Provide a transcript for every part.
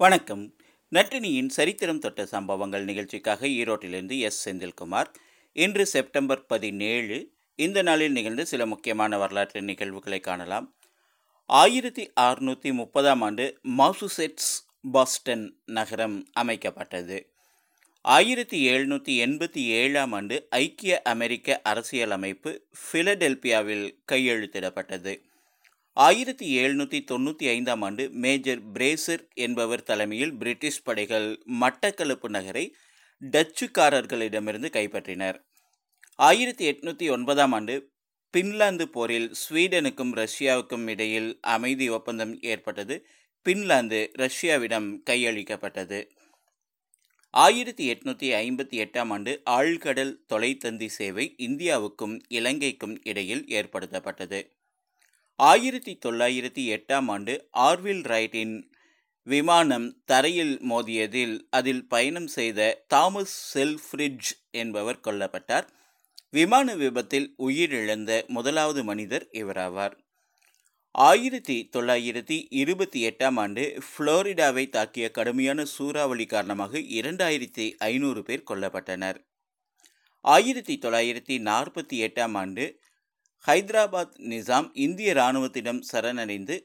வணக்கம். நட்டினியின் சரித்திரம் தொட்ட சம்பவங்கள் நிகழ்ச்சிக்காக ஈரோட்டிலிருந்து எஸ். செந்தில்குமார். இன்று செப்டம்பர் பதினேழு. இந்த நாளில் நிகழ்ந்த சில முக்கியமான வரலாற்று நிகழ்வுகளை காணலாம். ஆயிரத்தி அறுநூற்றி முப்பதாம் ஆண்டு மாசுசெட்ஸ் பாஸ்டன் நகரம் அமைக்கப்பட்டது. ஆயிரத்தி எழுநூற்றி எண்பத்தி ஏழாம் ஆண்டு ஐக்கிய அமெரிக்க அரசியலமைப்பு ஃபிலடெல்பியாவில் கையெழுத்திடப்பட்டது. ஆயிரத்தி எழுநூற்றி தொண்ணூற்றி ஐந்தாம் ஆண்டு மேஜர் பிரேசர் என்பவர் தலைமையில் பிரிட்டிஷ் படைகள் மட்டக்களப்பு நகரை டச்சுக்காரர்களிடமிருந்து கைப்பற்றினர். ஆயிரத்தி எட்நூற்றி ஒன்பதாம் ஆண்டு பின்லாந்து போரில் ஸ்வீடனுக்கும் ரஷ்யாவுக்கும் இடையில் அமைதி ஒப்பந்தம் ஏற்பட்டது. பின்லாந்து ரஷ்யாவிடம் கையளிக்கப்பட்டது. ஆயிரத்தி எட்நூற்றி ஐம்பத்தி எட்டாம் ஆண்டு ஆழ்கடல் தொலைத்தந்தி சேவை இந்தியாவுக்கும் இலங்கைக்கும் இடையில் ஏற்படுத்தப்பட்டது. ஆயிரத்தி தொள்ளாயிரத்தி எட்டாம் ஆண்டு ஆர்வில் ரைட்டின் விமானம் தரையில் மோதியதில் அதில் பயணம் செய்த தாமஸ் செல்ஃப்ரிட்ஜ் என்பவர் கொல்லப்பட்டார். விமான விபத்தில் உயிரிழந்த முதலாவது மனிதர் இவராவார். ஆயிரத்தி தொள்ளாயிரத்தி இருபத்தி எட்டாம் ஆண்டு புளோரிடாவை தாக்கிய கடுமையான சூறாவளி காரணமாக இரண்டாயிரத்தி ஐநூறு பேர் கொல்லப்பட்டனர். ஆயிரத்தி தொள்ளாயிரத்தி நாற்பத்தி எட்டாம் ஆண்டு ஹைதராபாத் நிசாம் இந்திய இராணுவத்திடம் சரணடைந்து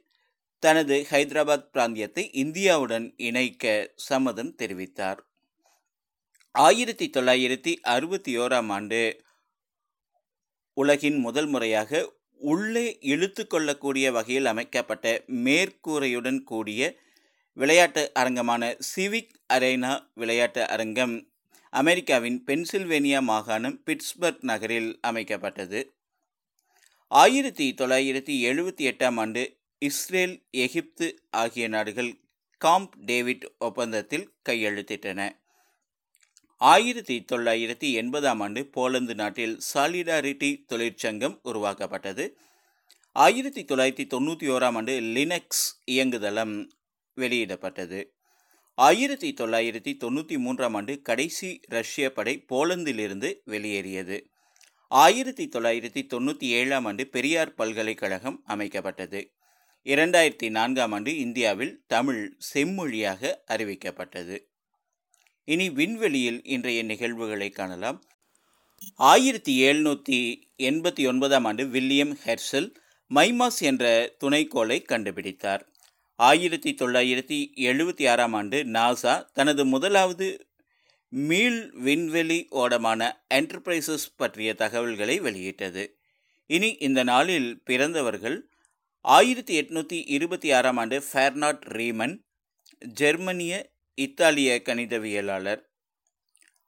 தனது ஹைதராபாத் பிராந்தியத்தை இந்தியாவுடன் இணைக்க சம்மதம் தெரிவித்தார். ஆயிரத்தி தொள்ளாயிரத்தி அறுபத்தி ஓராம் ஆண்டு உலகின் முதல் முறையாக உள்ளே இழுத்து கொள்ளக்கூடிய வகையில் அமைக்கப்பட்ட மேற்கூரையுடன் கூடிய விளையாட்டு அரங்கமான சிவிக் அரேனா விளையாட்டு அரங்கம் அமெரிக்காவின் பென்சில்வேனியா மாகாணம் பிட்ஸ்பர்க் நகரில் அமைக்கப்பட்டது. ஆயிரத்தி தொள்ளாயிரத்தி எழுபத்தி எட்டாம் ஆண்டு இஸ்ரேல் எகிப்து ஆகிய நாடுகள் காம்ப் டேவிட் ஒப்பந்தத்தில் கையெழுத்திட்டன. ஆயிரத்தி தொள்ளாயிரத்தி எண்பதாம் ஆண்டு போலந்து நாட்டில் சாலிடாரிட்டி தொழிற்சங்கம் உருவாக்கப்பட்டது. ஆயிரத்தி தொள்ளாயிரத்தி தொண்ணூற்றி ஓராம் ஆண்டு லினக்ஸ் இயங்குதளம் வெளியிடப்பட்டது. ஆயிரத்தி தொள்ளாயிரத்தி தொண்ணூற்றி மூன்றாம் ஆண்டு கடைசி ரஷ்ய படை போலந்திலிருந்து வெளியேறியது. ஆயிரத்தி தொள்ளாயிரத்தி தொண்ணூற்றி ஏழாம் ஆண்டு பெரியார் பல்கலைக்கழகம் அமைக்கப்பட்டது. இரண்டாயிரத்தி நான்காம் ஆண்டு இந்தியாவில் தமிழ் செம்மொழியாக அறிவிக்கப்பட்டது. இனி விண்வெளியில் இன்றைய நிகழ்வுகளை காணலாம். ஆயிரத்தி எழுநூற்றி எண்பத்தி ஒன்பதாம் ஆண்டு வில்லியம் ஹெர்சல் மைமாஸ் என்ற துணைக்கோளை கண்டுபிடித்தார். ஆயிரத்தி தொள்ளாயிரத்தி எழுபத்தி ஆறாம் ஆண்டு நாசா தனது முதலாவது மீள் விண்வெளி ஓடமான என்டர்பிரைசஸ் பற்றிய தகவல்களை வெளியிட்டது. இனி இந்த நாளில் பிறந்தவர்கள் ஆயிரத்தி எட்நூற்றி இருபத்தி ஆறாம் ஆண்டு ஃபேர்னாட் ரீமன் ஜெர்மனிய இத்தாலிய கணிதவியலாளர்.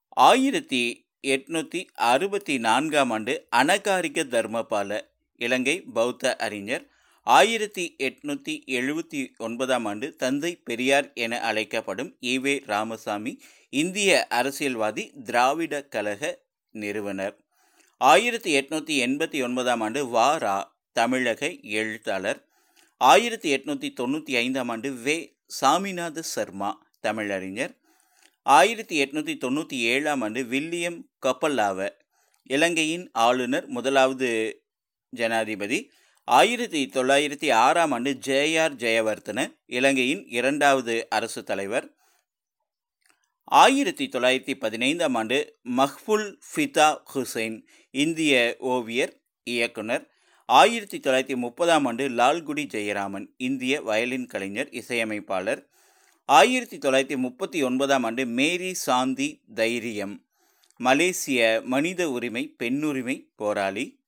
ஆயிரத்தி எட்நூற்றி அறுபத்தி நான்காம் ஆண்டு அனகாரிக தர்மபால இலங்கை பௌத்த அறிஞர். ஆயிரத்தி எட்நூற்றி எழுபத்தி ஒன்பதாம் ஆண்டு தந்தை பெரியார் என அழைக்கப்படும் ஈவே ராமசாமி இந்திய அரசியல்வாதி திராவிட கழக நிறுவனர். ஆயிரத்தி எட்நூற்றி எண்பத்தி ஒன்பதாம் ஆண்டு வாரா தமிழக எழுத்தாளர். ஆயிரத்தி எட்நூற்றி தொண்ணூற்றி ஐந்தாம் ஆண்டு வே சாமிநாத சர்மா தமிழறிஞர். ஆயிரத்தி எட்நூற்றி தொண்ணூற்றி ஏழாம் ஆண்டு வில்லியம் கப்பல்லாவ இலங்கையின் ஆளுநர் முதலாவது ஜனாதிபதி. ஆயிரத்தி தொள்ளாயிரத்தி ஆறாம் ஆண்டு ஜேஆர் ஜெயவர்தன இலங்கையின் இரண்டாவது அரசு தலைவர். ஆயிரத்தி தொள்ளாயிரத்தி பதினைந்தாம் ஆண்டு மஹ்புல் ஃபிதா ஹுசைன் இந்திய ஓவியர் இயக்குனர். ஆயிரத்தி தொள்ளாயிரத்தி முப்பதாம் ஆண்டு லால்குடி ஜெயராமன் இந்திய வயலின் கலைஞர் இசையமைப்பாளர். ஆயிரத்தி தொள்ளாயிரத்தி முப்பத்தி ஒன்பதாம் ஆண்டு மேரி சாந்தி தைரியம் மலேசிய மனித உரிமை பெண்ணுரிமை போராளி.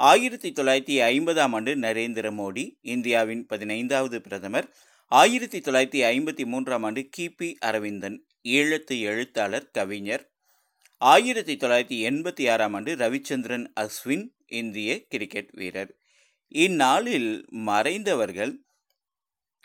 ஆயிரத்தி தொள்ளாயிரத்தி ஐம்பதாம் ஆண்டு நரேந்திர மோடி இந்தியாவின் பதினைந்தாவது பிரதமர். ஆயிரத்தி தொள்ளாயிரத்தி ஐம்பத்தி மூன்றாம் ஆண்டு கிபி அரவிந்தன் ஈழத்து எழுத்தாளர் கவிஞர். ஆயிரத்தி தொள்ளாயிரத்தி எண்பத்தி ஆறாம் ஆண்டு ரவிச்சந்திரன் அஸ்வின் இந்திய கிரிக்கெட் வீரர். இந்நாளில் மறைந்தவர்கள்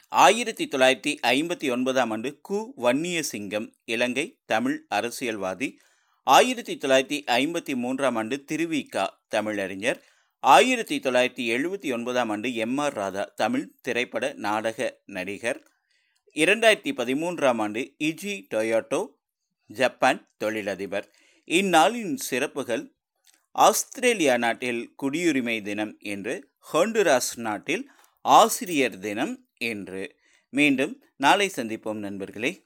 ஆயிரத்தி தொள்ளாயிரத்தி ஐம்பத்தி ஒன்பதாம் ஆண்டு கு. வன்னியசிங்கம் இலங்கை தமிழ் அரசியல்வாதி. ஆயிரத்தி தொள்ளாயிரத்தி ஐம்பத்தி மூன்றாம் ஆண்டு திருவிகா தமிழறிஞர். ஆயிரத்தி தொள்ளாயிரத்தி எழுபத்தி ஒன்பதாம் ஆண்டு எம் ஆர் ராதா தமிழ் திரைப்பட நாடக நடிகர். இரண்டாயிரத்தி பதிமூன்றாம் ஆண்டு இஜி டொயோட்டோ ஜப்பான் தொழிலதிபர். இந்நாளின் சிறப்புகள் ஆஸ்திரேலியா நாட்டில் குடியுரிமை தினம் என்று ஹோண்டுராஸ் நாட்டில் ஆசிரியர் தினம் என்று. மீண்டும் நாளை சந்திப்போம் நண்பர்களே.